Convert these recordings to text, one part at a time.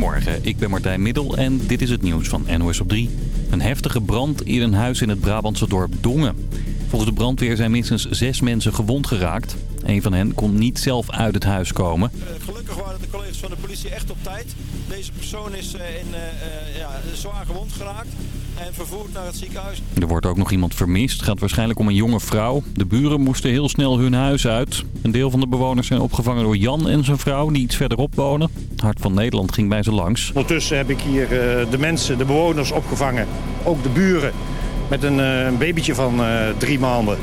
Goedemorgen, ik ben Martijn Middel en dit is het nieuws van NOS op 3. Een heftige brand in een huis in het Brabantse dorp Dongen. Volgens de brandweer zijn minstens zes mensen gewond geraakt. Een van hen kon niet zelf uit het huis komen. Uh, gelukkig waren de collega's van de politie echt op tijd. Deze persoon is uh, in, uh, ja, zwaar gewond geraakt en vervoerd naar het ziekenhuis. Er wordt ook nog iemand vermist. Het gaat waarschijnlijk om een jonge vrouw. De buren moesten heel snel hun huis uit. Een deel van de bewoners zijn opgevangen door Jan en zijn vrouw die iets verderop wonen. Het Hart van Nederland ging bij ze langs. Ondertussen heb ik hier de mensen, de bewoners opgevangen. Ook de buren met een, een babytje van drie maanden.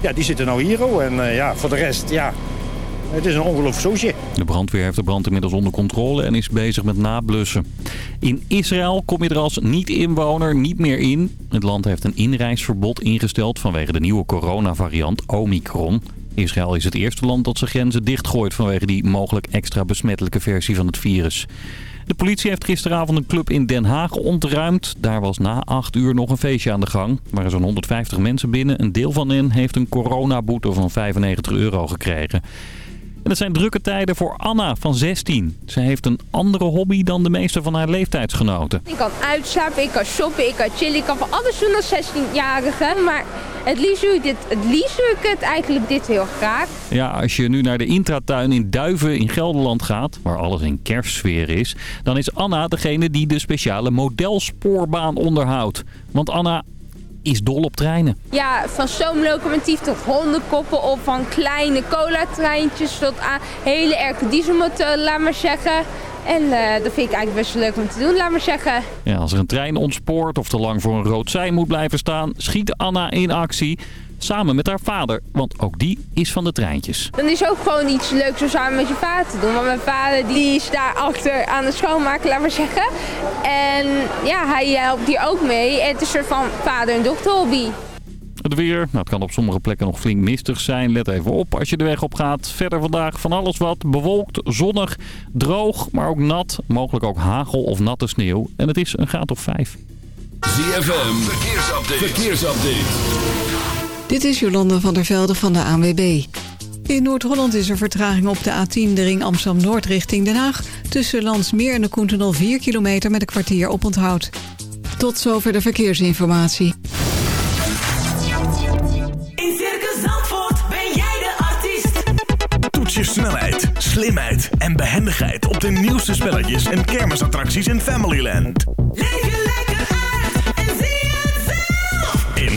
Ja, die zitten nou hier. Oh, en uh, ja, voor de rest, ja, het is een ongelooflijk. De brandweer heeft de brand inmiddels onder controle en is bezig met nablussen. In Israël kom je er als niet-inwoner niet meer in. Het land heeft een inreisverbod ingesteld vanwege de nieuwe coronavariant Omicron. Israël is het eerste land dat zijn grenzen dichtgooit vanwege die mogelijk extra besmettelijke versie van het virus. De politie heeft gisteravond een club in Den Haag ontruimd. Daar was na 8 uur nog een feestje aan de gang. Er waren zo'n 150 mensen binnen. Een deel van hen heeft een coronaboete van 95 euro gekregen. En het zijn drukke tijden voor Anna van 16. Ze heeft een andere hobby dan de meeste van haar leeftijdsgenoten. Ik kan uitslapen, ik kan shoppen, ik kan chillen, ik kan van alles doen als 16-jarige. Maar het liefst doe ik, dit, het liefst doe ik het eigenlijk dit heel graag. Ja, als je nu naar de intratuin in Duiven in Gelderland gaat, waar alles in kerstsfeer is... dan is Anna degene die de speciale modelspoorbaan onderhoudt. Want Anna is dol op treinen. Ja, van stoomlocomotief tot hondenkoppen op, van kleine cola-treintjes tot aan hele erge dieselmotoren, laat maar zeggen. En uh, dat vind ik eigenlijk best leuk om te doen, laat maar zeggen. Ja, als er een trein ontspoort of te lang voor een rood sein moet blijven staan, schiet Anna in actie. Samen met haar vader, want ook die is van de treintjes. Dan is ook gewoon iets leuks om samen met je vader te doen. Want mijn vader die is daar achter aan het schoonmaken, laat maar zeggen. En ja, hij helpt hier ook mee. En het is een soort van vader- en dochterhobby. Het weer, nou, het kan op sommige plekken nog flink mistig zijn. Let even op als je de weg op gaat. Verder vandaag van alles wat. Bewolkt, zonnig, droog, maar ook nat. Mogelijk ook hagel of natte sneeuw. En het is een graad of vijf. ZFM, verkeersupdate. verkeersupdate. Dit is Jolanda van der Velde van de ANWB. In Noord-Holland is er vertraging op de A10, de ring Amsterdam-Noord richting Den Haag. Tussen Landsmeer en de Koentenol 4 kilometer met een kwartier op onthoud. Tot zover de verkeersinformatie. In Circus Zandvoort ben jij de artiest. Toets je snelheid, slimheid en behendigheid op de nieuwste spelletjes en kermisattracties in Familyland. Leef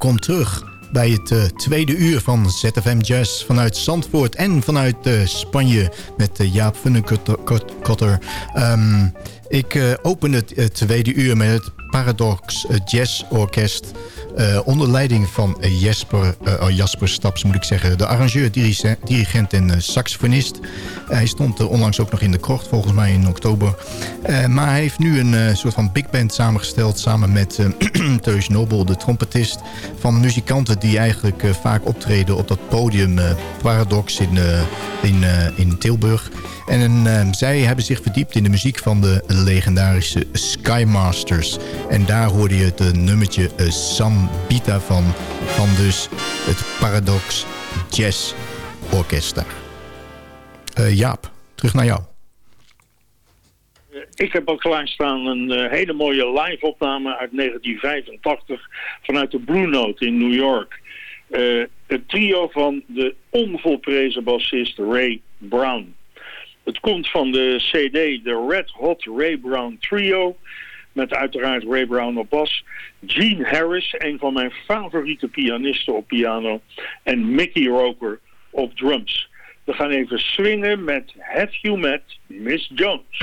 Welkom terug bij het eh, tweede uur van ZFM Jazz vanuit Zandvoort en vanuit eh, Spanje met eh, Jaap Funnekotter. Ehm ik open het tweede uur met het Paradox Jazz Orkest eh, onder leiding van eh, Jesper, eh, oh, Jasper Staps moet ik zeggen. De arrangeur, dirige- dirigent en saxofonist. hij stond onlangs ook nog in de krocht, volgens mij in oktober. Maar hij heeft nu een soort van big band samengesteld... samen met Teus Nobel, de trompetist... van muzikanten die eigenlijk vaak optreden op dat podium Paradox in, in, in Tilburg... En eh, zij hebben zich verdiept in de muziek van de legendarische Skymasters. En daar hoorde je het eh, nummertje eh, Sambita van, van dus het Paradox Jazz Orchestra. Eh, Jaap, terug naar jou. Ik heb al klaarstaan een hele mooie live-opname uit 1985 vanuit de Blue Note in New York. Eh, het trio van de onvolprezen bassist Ray Brown. Het komt van de CD The Red Hot Ray Brown Trio. Met uiteraard Ray Brown op bas. Gene Harris, een van mijn favoriete pianisten op piano. En Mickey Roker op drums. We gaan even swingen met Have You Met Miss Jones.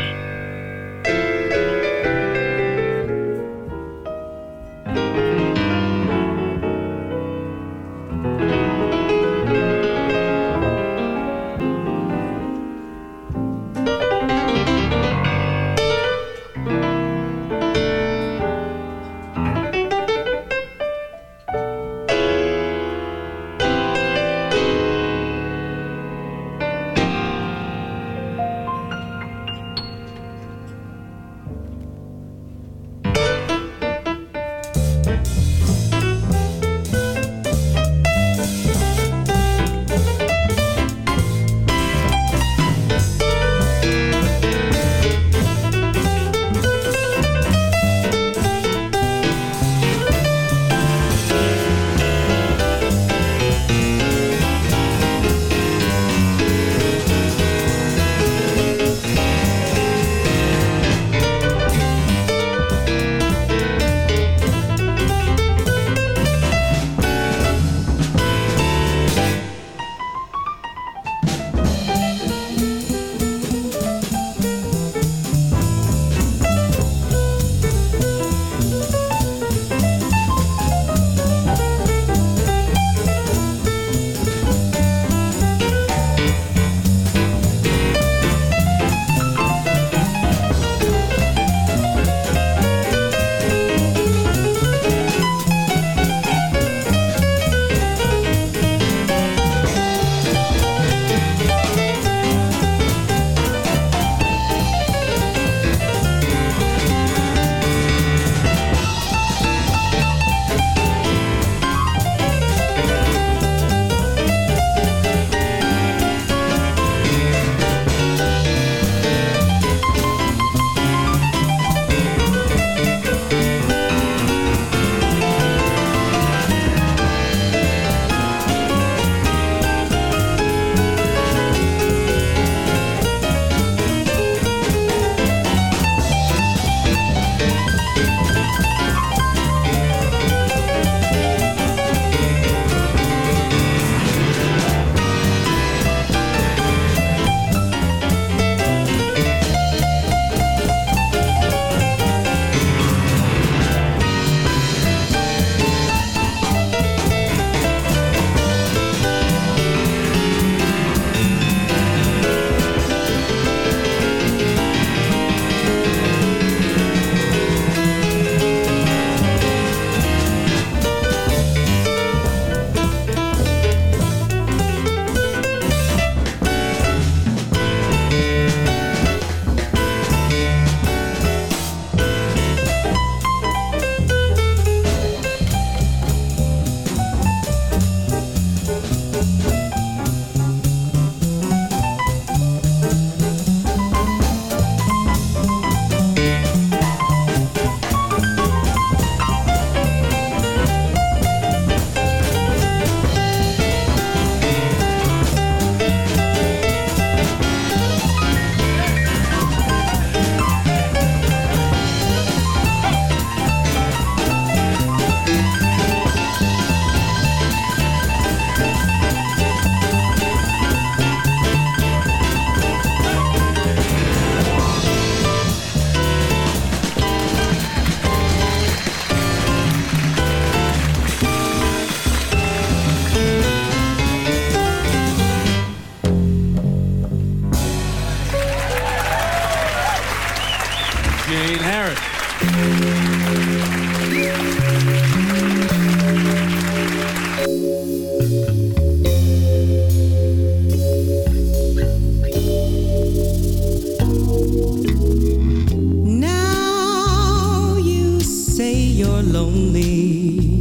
you're lonely.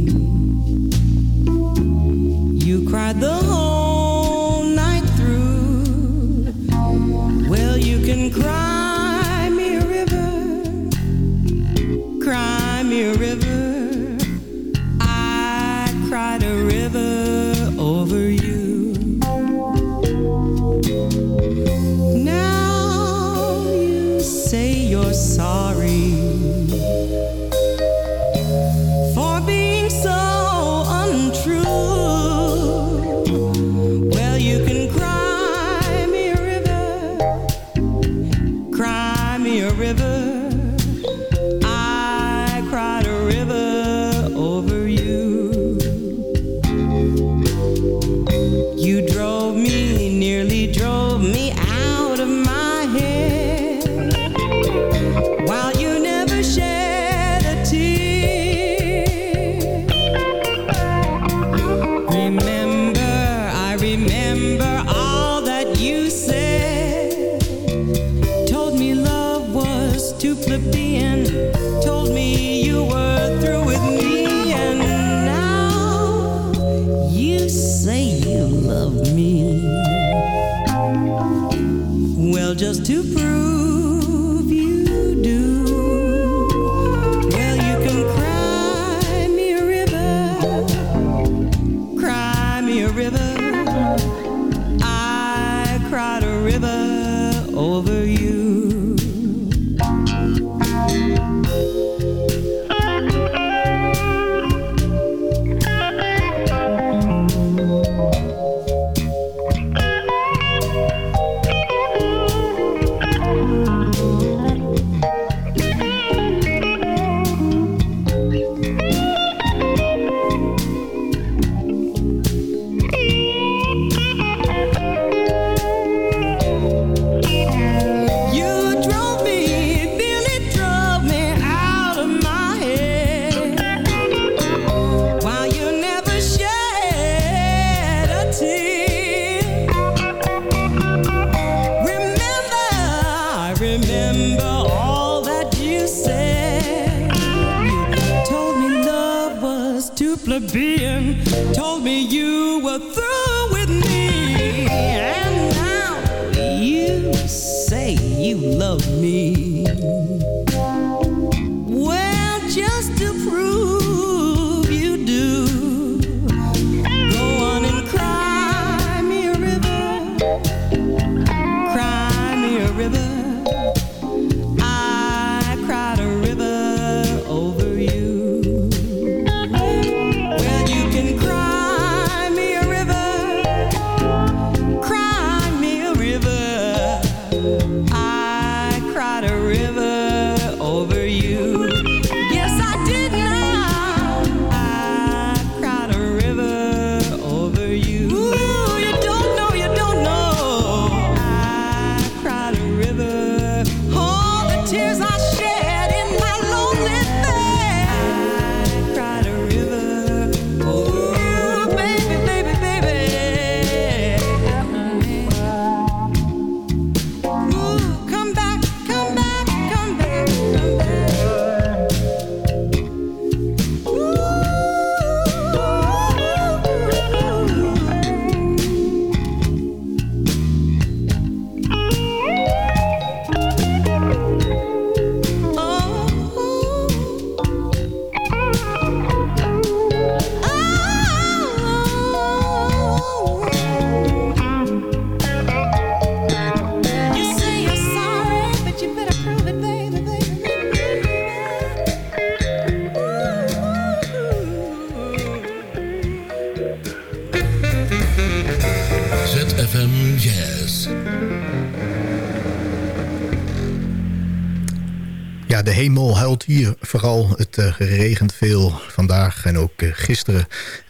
Regent veel vandaag en ook eh, gisteren.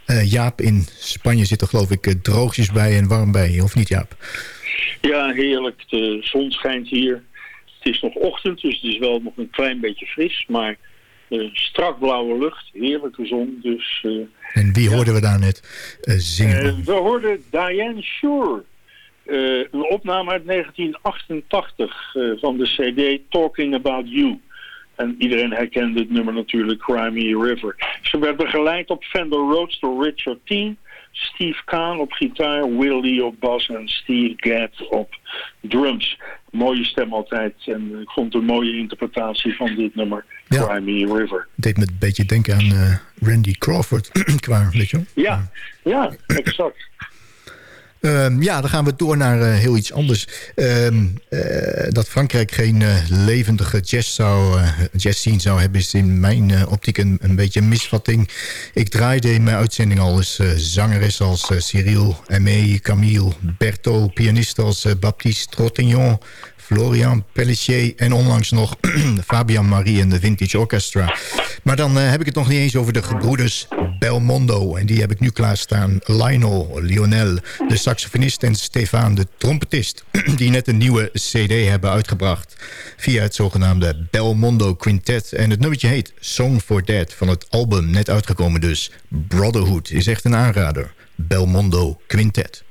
Eh, Jaap, in Spanje zit er geloof ik eh, droogjes bij en warm bij. Of niet, Jaap? Ja, heerlijk. De zon schijnt hier. Het is nog ochtend, dus het is wel nog een klein beetje fris. Maar eh, strak blauwe lucht, heerlijke zon. Dus En wie hoorden we daar net zingen? We hoorden Diane Shore. Een opname uit 1988 eh, van de CD Talking About You. En iedereen herkende het nummer natuurlijk, Crimey River. Ze werd begeleid op Fender Rhodes door Richard Teen, Steve Kahn op gitaar, Willie op bas en Steve Gadd op drums. Mooie stem altijd en ik vond een mooie interpretatie van dit nummer, Ja. Crimey River. Het deed me een beetje denken aan eh, Randy Crawford. qua, weet je? Ja, ja, exact. Ehm, ja, dan gaan we door naar eh, heel iets anders. Ehm, eh, dat Frankrijk geen eh, levendige jazz zou, jazz scene zou hebben... is in mijn optiek een, een beetje een misvatting. Ik draaide in mijn uitzending al eens zangeres als Cyril, Aimé, Camille... Berto, pianisten als Baptiste Trottignon... Florian Pelletier en onlangs nog Fabian Marie en de Vintage Orchestra. Maar dan heb ik het nog niet eens over de gebroeders Belmondo. En die heb ik nu klaarstaan. Lionel, Lionel, de saxofonist en Stefan, de trompetist. die net een nieuwe cd hebben uitgebracht. Via het zogenaamde Belmondo Quintet. En het nummertje heet Song for Dead van het album. Net uitgekomen dus. Brotherhood is echt een aanrader. Belmondo Quintet.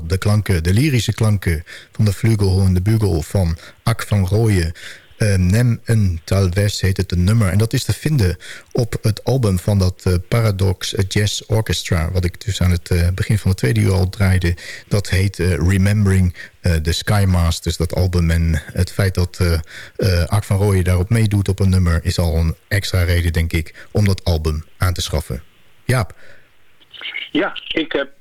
De klanken, de lyrische klanken van de flugelhoorn, de bugel van Ak van Rooyen. Uh, Nem en Talves heet het een nummer. En dat is te vinden op het album van dat uh, Paradox Jazz Orchestra... wat ik dus aan het uh, begin van de tweede uur al draaide. Dat heet Remembering the Skymasters, dat album. En het feit dat Ak van Rooyen daarop meedoet op een nummer... is al een extra reden, denk ik, om dat album aan te schaffen. Jaap. Ja, ik heb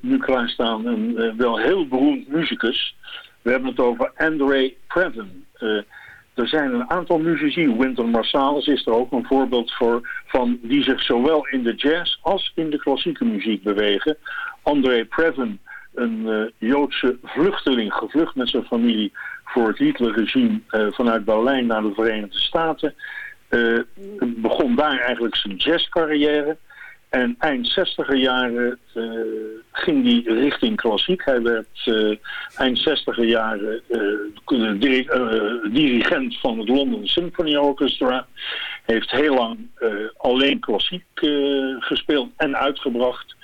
nu klaarstaan een wel heel beroemd muzikus. We hebben het over Andre Previn... Er zijn een aantal muzici, Wynton Marsalis is er ook een voorbeeld voor, van die zich zowel in de jazz als in de klassieke muziek bewegen. André Previn, een uh, Joodse vluchteling, gevlucht met zijn familie voor het Hitlerregime uh, vanuit Berlijn naar de Verenigde Staten. Uh, begon daar eigenlijk zijn jazzcarrière. En eind 60 jaren uh, ging hij richting klassiek. Hij werd uh, eind 60 jaren diri dirigent van het London Symphony Orchestra. Heeft heel lang alleen klassiek gespeeld en uitgebracht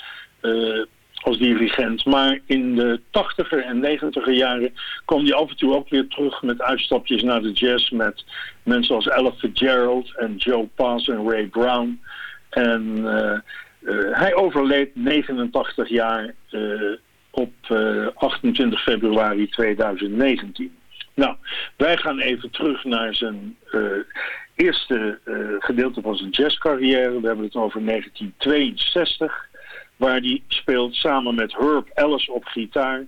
als dirigent. Maar in de 80er en 90er jaren kwam hij af en toe ook weer terug met uitstapjes naar de jazz. Met mensen als Ella Fitzgerald en Joe Pass en Ray Brown. En uh, uh, hij overleed 89 jaar uh, op 28 februari 2019. Nou, wij gaan even terug naar zijn eerste gedeelte van zijn jazzcarrière. We hebben het over 1962, waar hij speelt samen met Herb Ellis op gitaar...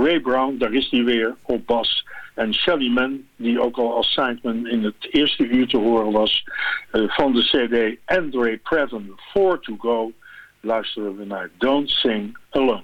Ray Brown, daar is hij weer, op bas. En Shelly Man, die ook al als sideman in het eerste uur te horen was... Uh, van de cd Andre Previn 4 to Go... luisteren we naar Don't Sing Alone.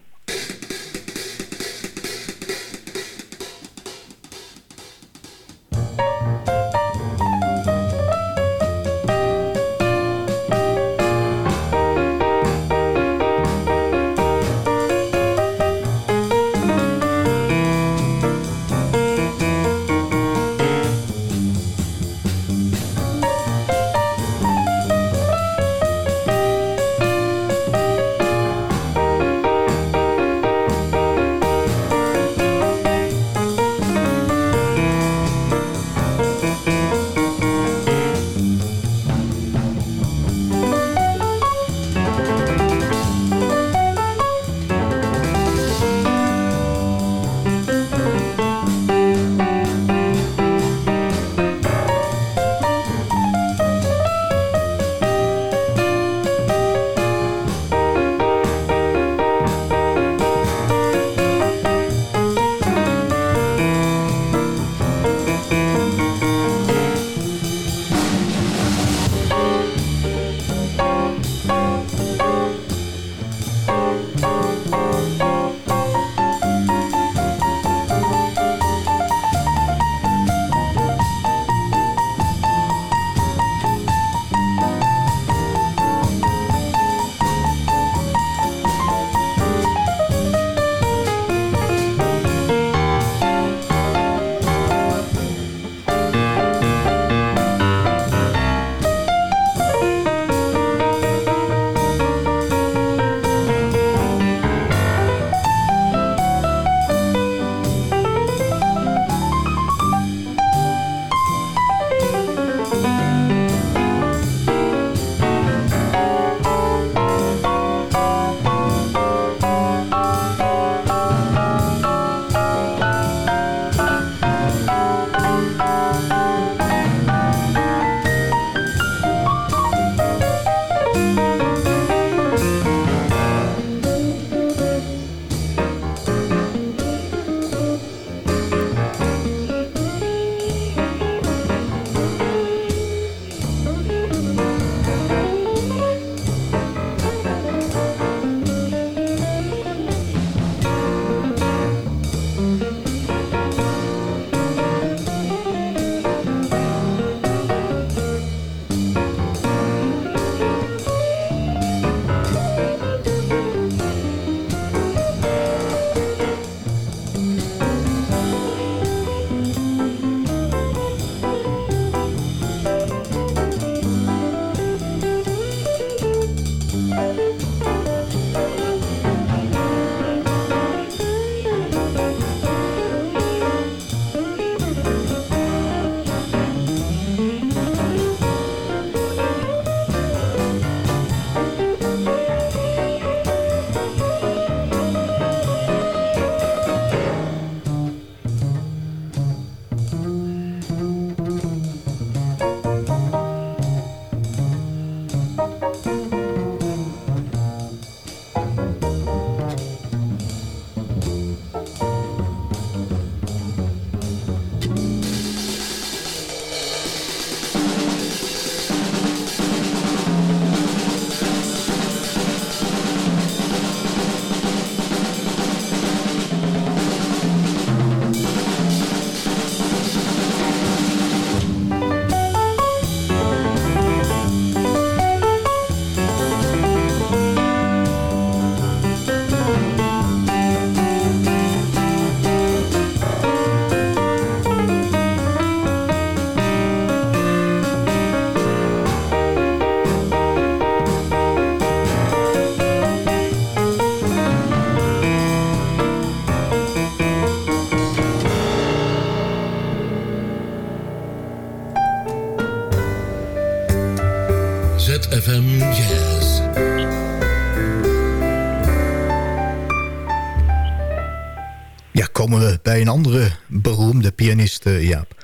Pianist, eh, Jaap.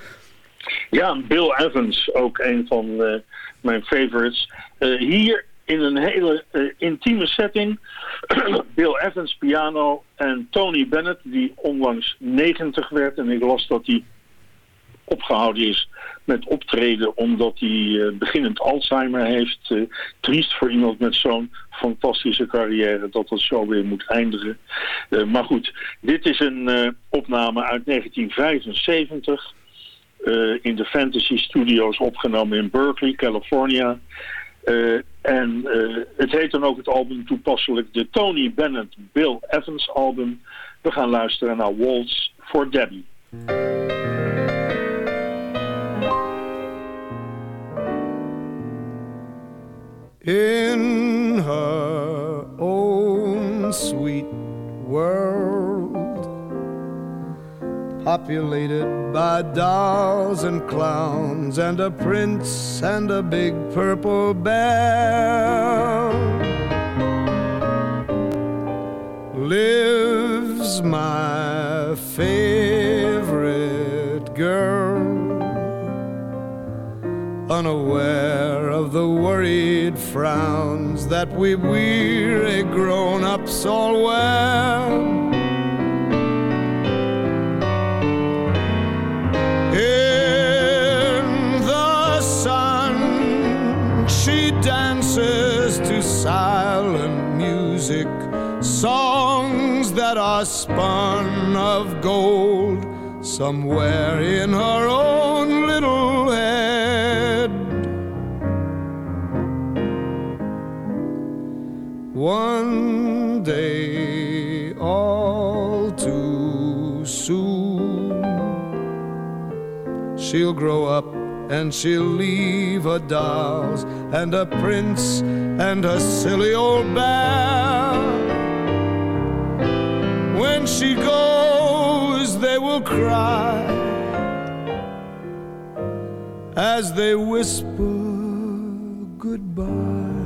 Ja, Bill Evans, ook een van eh, mijn favorites. Eh, hier in een hele intieme setting. Bill Evans piano en Tony Bennett, die onlangs 90 werd. En ik las dat hij opgehouden is met optreden omdat hij eh, beginnend Alzheimer heeft. Eh, triest voor iemand met zo'n fantastische carrière dat dat zo weer moet eindigen. Eh, maar goed, dit is een opname uit 1975 eh, in de Fantasy Studios opgenomen in Berkeley, California. En het heet dan ook het album toepasselijk de Tony Bennett Bill Evans album. We gaan luisteren naar Waltz for Debbie. In her own sweet world, populated by dolls and clowns, and a prince and a big purple bear. Lives my favorite girl unaware of the worried frowns that we weary grown-ups all wear. In the sun, she dances to silent music, songs that are spun of gold somewhere in her own One day, all too soon, she'll grow up and she'll leave her dolls and a prince and her silly old bear. When she goes, they will cry as they whisper goodbye.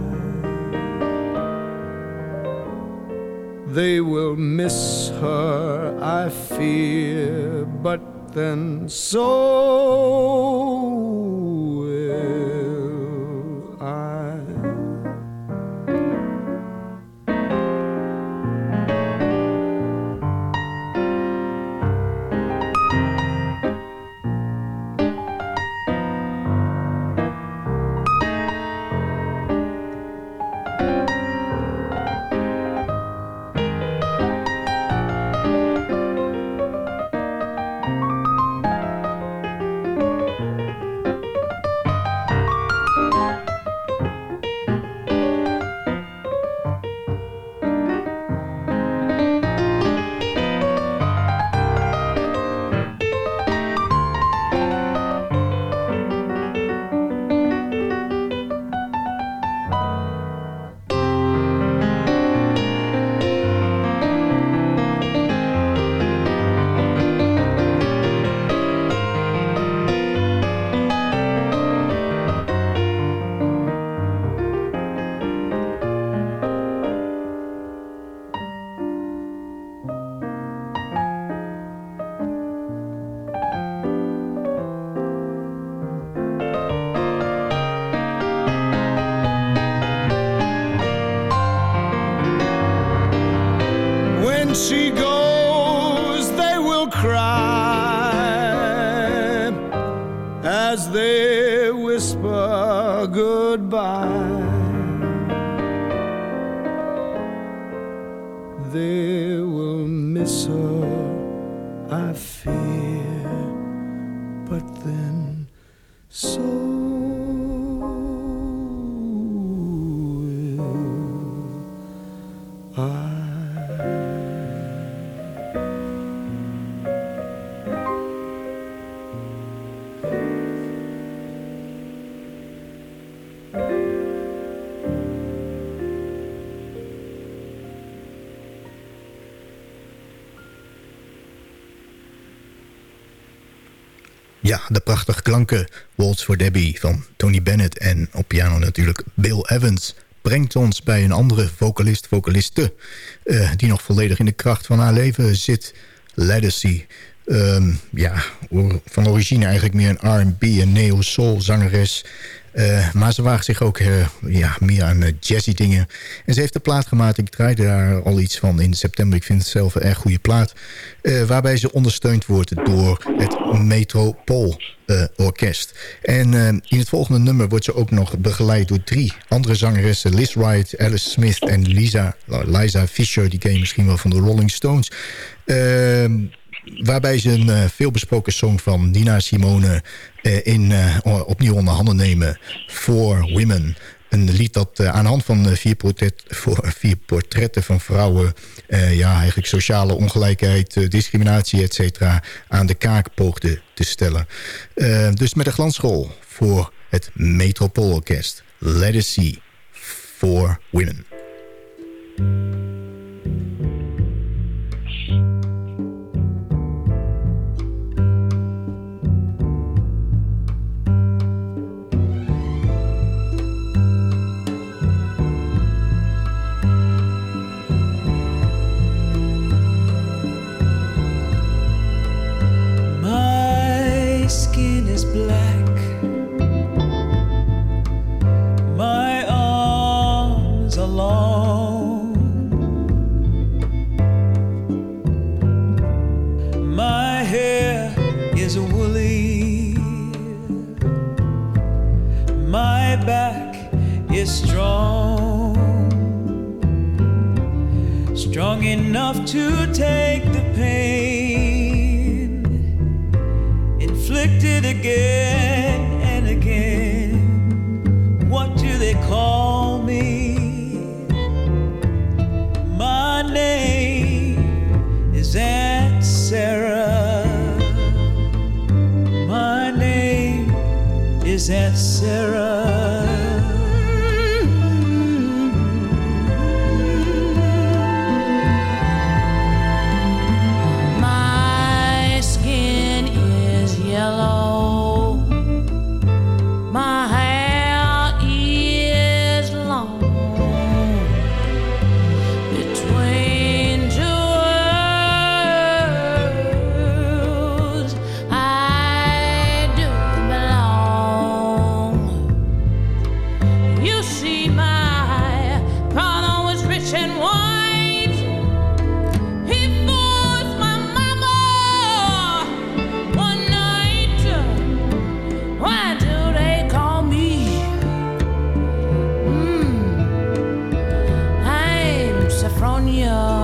They will miss her, I fear, but then so They will miss her, I fear, for Debbie van Tony Bennett en op piano natuurlijk Bill Evans brengt ons bij een andere vocalist, vocaliste... eh, die nog volledig in de kracht van haar leven zit. Legacy. Ehm, ja, van origine eigenlijk meer een R&B en neo-soul zangeres... Eh, maar ze waagt zich ook eh, ja, meer aan eh, jazzy dingen. En ze heeft een plaat gemaakt. Ik draaide daar al iets van in september. Ik vind het zelf een erg goede plaat. waarbij ze ondersteund wordt door het Metropool Orkest. En in het volgende nummer wordt ze ook nog begeleid door drie andere zangeressen. Liz Wright, Alice Smith en Lisa, Liza Fisher. Die ken je misschien wel van de Rolling Stones. Waarbij ze een eh, veelbesproken song van Nina Simone eh, in, eh, opnieuw onder handen nemen. For Women. Een lied dat aan de hand van vier, portret, vier portretten van vrouwen... ja, eigenlijk sociale ongelijkheid, discriminatie, et cetera... aan de kaak poogde te stellen. Dus met een glansschool voor het Metropoolorkest. Let us see. For Women. on you.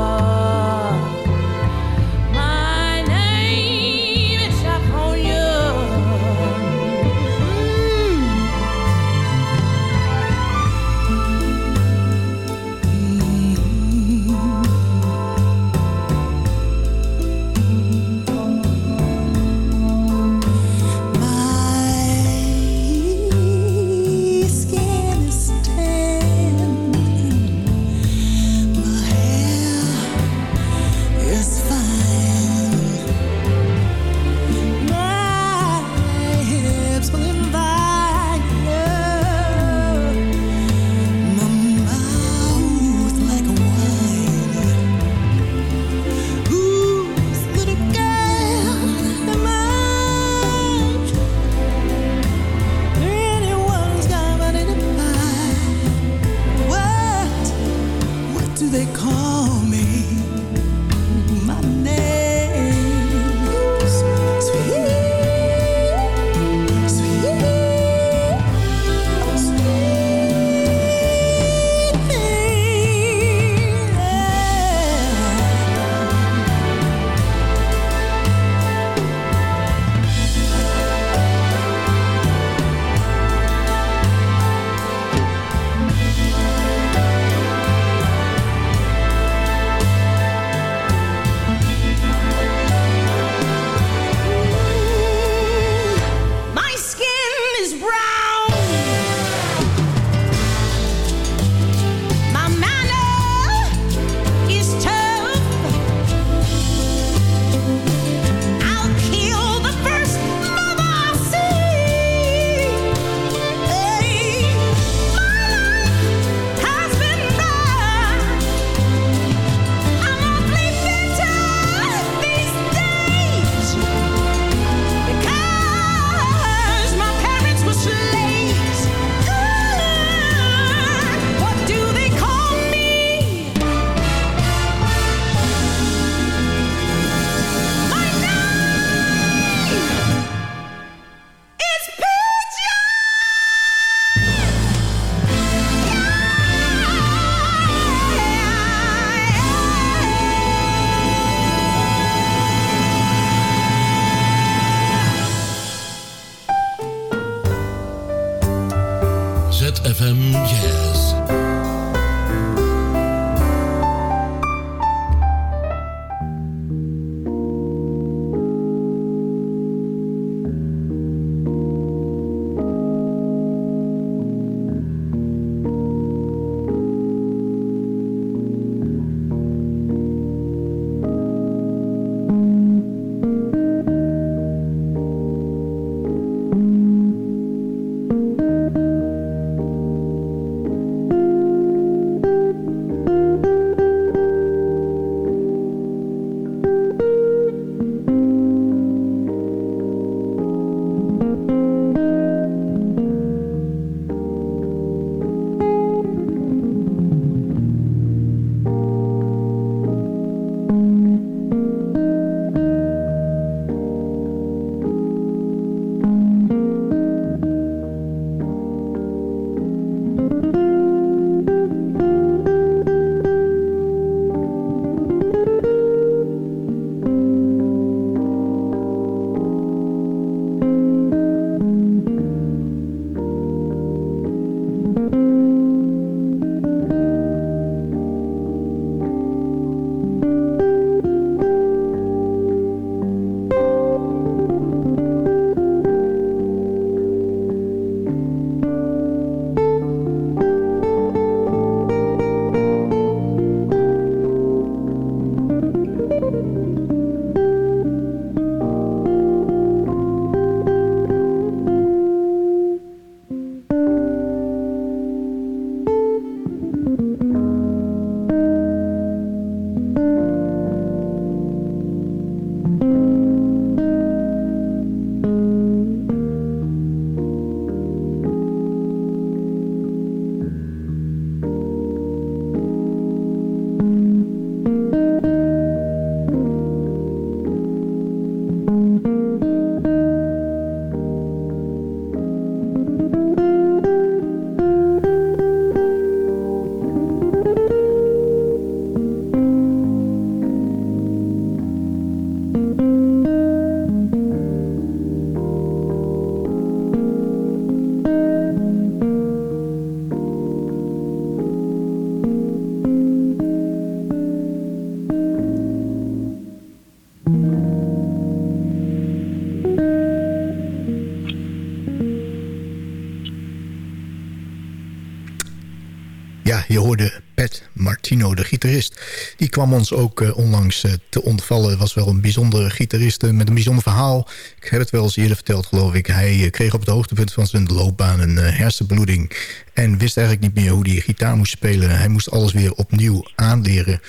Kwam ons ook eh, onlangs eh, te ontvallen. Was wel een bijzondere gitarist eh, met een bijzonder verhaal. Ik heb het wel eens eerder verteld, geloof ik. Hij kreeg op het hoogtepunt van zijn loopbaan een hersenbloeding. En wist eigenlijk niet meer hoe hij gitaar moest spelen. Hij moest alles weer opnieuw aanleren.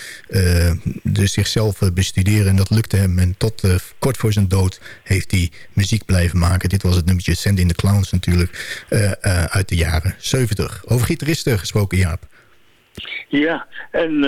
dus zichzelf bestuderen. En dat lukte hem. En tot kort voor zijn dood heeft hij muziek blijven maken. Dit was het nummertje Send in the Clowns natuurlijk. uit de jaren 70. Over gitaristen gesproken, Jaap. Ja, en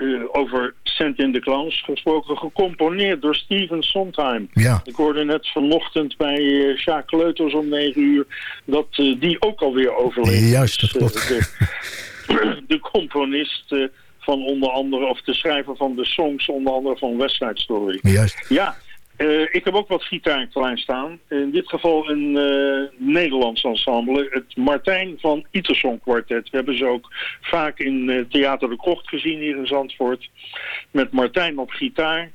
eh, eh, over Sent in the Clowns gesproken, gecomponeerd door Steven Sondheim. Ja. Ik hoorde net vanochtend bij uh, Sjaak Kleuters om 9 uur dat uh, die ook alweer overleed. Juist, dat klopt. de, de componist van onder andere, of de schrijver van de songs, onder andere van West Side Story. Juist. Ja, uh, ik heb ook wat gitaar klein staan. In dit geval een uh, Nederlands ensemble. Het Martijn van Iterson Quartet. We hebben ze ook vaak in uh, Theater de Krocht gezien hier in Zandvoort. Met Martijn op gitaar.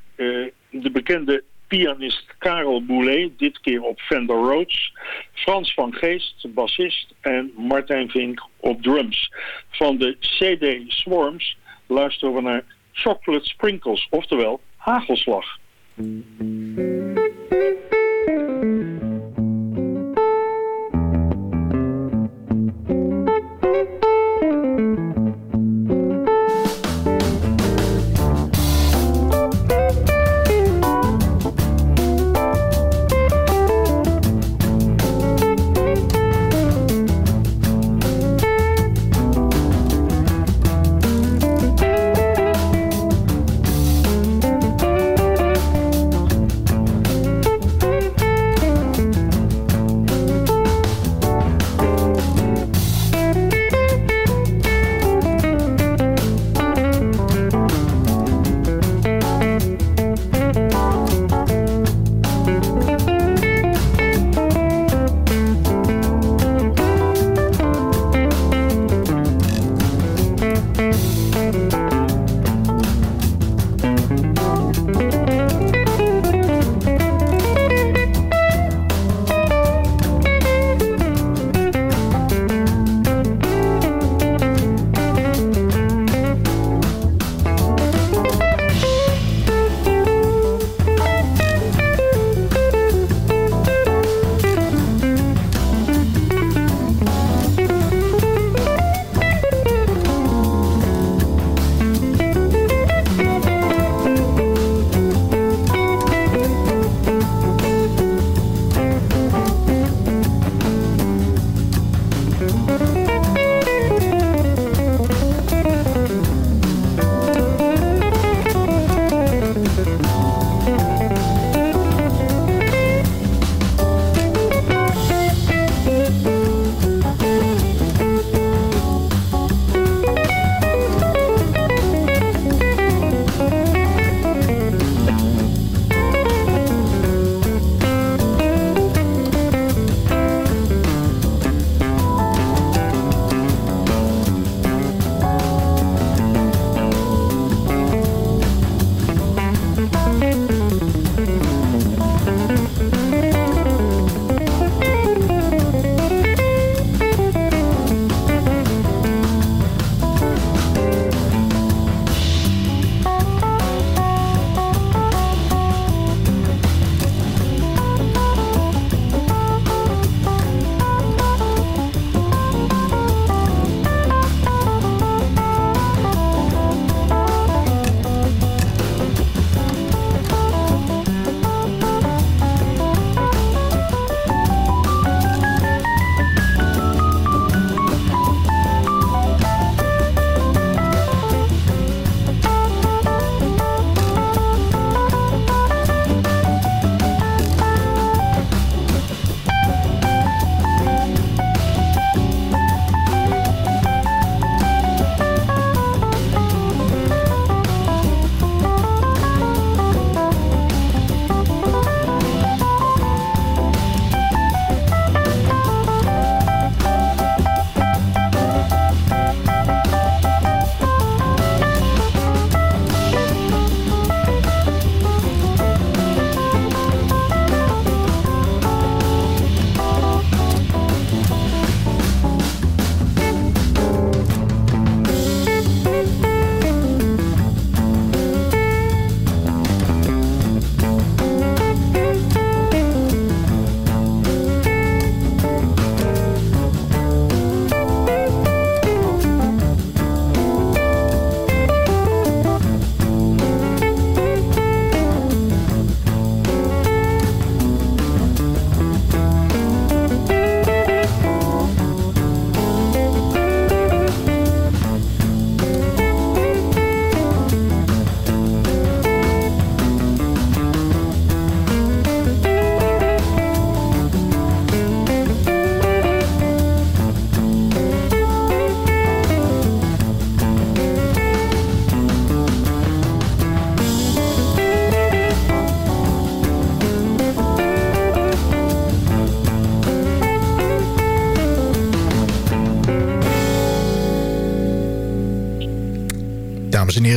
de bekende pianist Karel Boulet, dit keer op Fender Rhodes. Frans van Geest, bassist. En Martijn Vink op drums. Van de CD Swarms luisteren we naar Chocolate Sprinkles, oftewel hagelslag. MUZIEK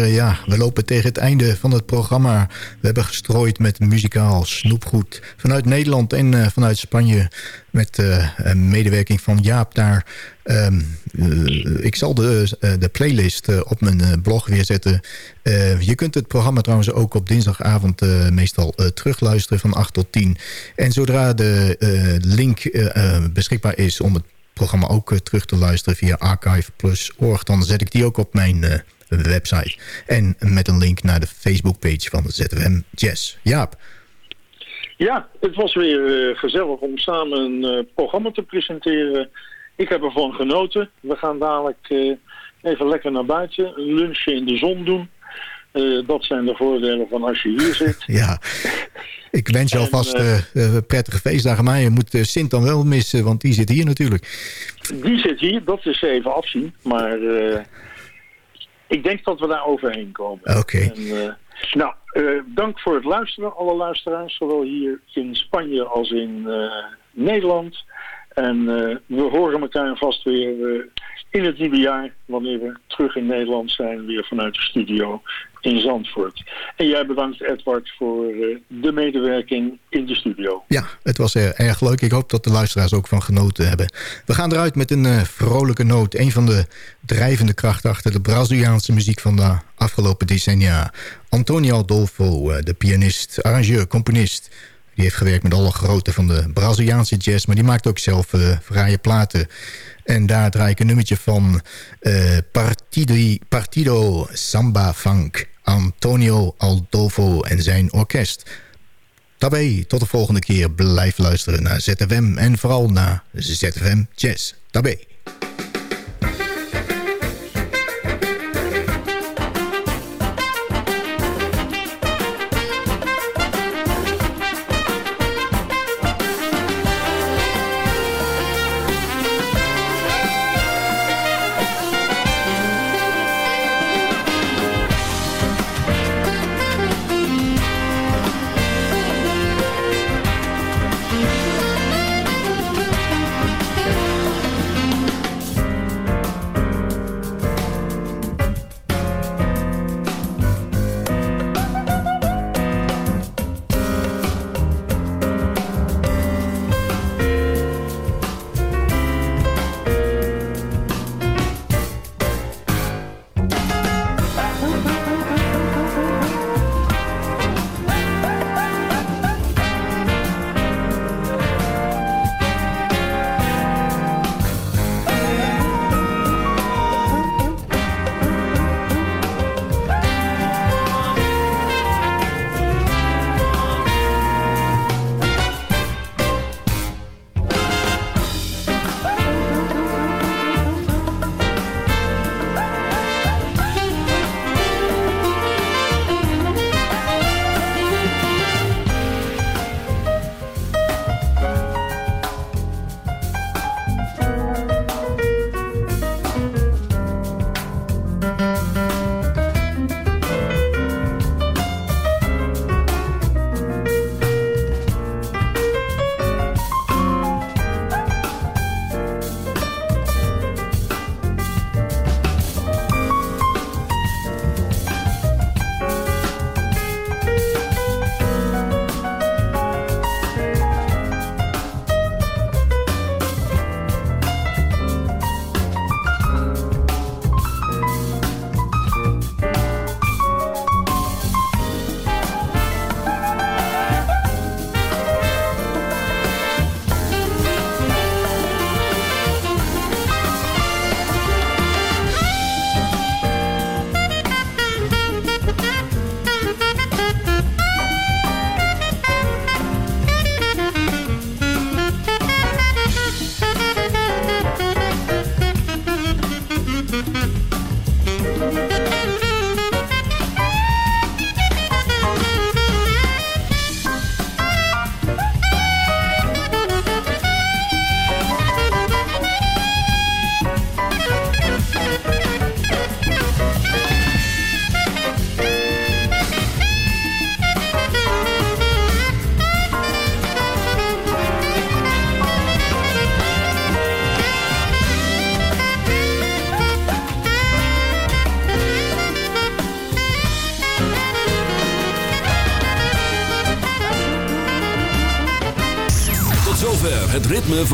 heren, ja, we lopen tegen het einde van het programma. We hebben gestrooid met muzikaal snoepgoed vanuit Nederland en eh, vanuit Spanje. Met eh, medewerking van Jaap daar. Ehm, eh, ik zal de, eh, de playlist eh, op mijn eh, blog weer zetten. Eh, je kunt het programma trouwens ook op dinsdagavond eh, meestal eh, terugluisteren van 8 tot 10. En zodra de eh, link eh, eh, beschikbaar is om het programma ook eh, terug te luisteren via archive.org... dan zet ik die ook op mijn eh, website. En met een link naar de Facebookpage van de ZFM Jazz. Jaap. Ja, het was weer eh, gezellig om samen een eh, programma te presenteren. Ik heb ervan genoten. We gaan dadelijk eh, even lekker naar buiten, een lunchje in de zon doen. Dat zijn de voordelen van als je hier zit. Ja, ik wens je alvast eh, prettige feestdagen. Maar je moet Sint dan wel missen, want die zit hier natuurlijk. Die zit hier, dat is even afzien. Maar ik denk dat we daar overheen komen. Oké. Eh, nou, eh, dank voor het luisteren, alle luisteraars. Zowel hier in Spanje als in eh, Nederland. En we horen elkaar vast weer in het nieuwe jaar... wanneer we terug in Nederland zijn, weer vanuit de studio in Zandvoort. En jij bedankt Edward voor eh, de medewerking in de studio. Ja, het was eh, erg leuk. Ik hoop dat de luisteraars ook van genoten hebben. We gaan eruit met een eh, vrolijke noot. Een van de drijvende krachten achter de Braziliaanse muziek van de afgelopen decennia. Antonio Adolfo, de pianist, arrangeur, componist. Die heeft gewerkt met alle groten van de Braziliaanse jazz... maar die maakt ook zelf fraaie platen. En daar draai ik een nummertje van eh, Partido, Samba Funk. Antonio Adolfo en zijn orkest. Daarbij, tot de volgende keer. Blijf luisteren naar ZFM en vooral naar ZFM Jazz. Daarbij.